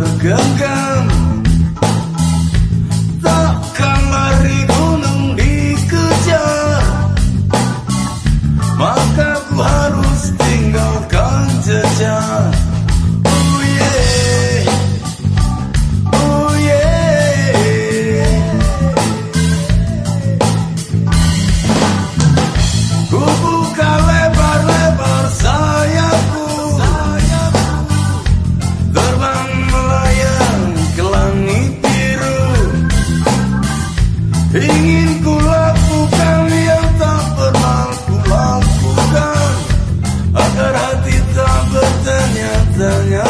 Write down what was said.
bisa Ingin ku lakukan yang tak pernah ku lakukan. Agar hati tak bertanya-tanya.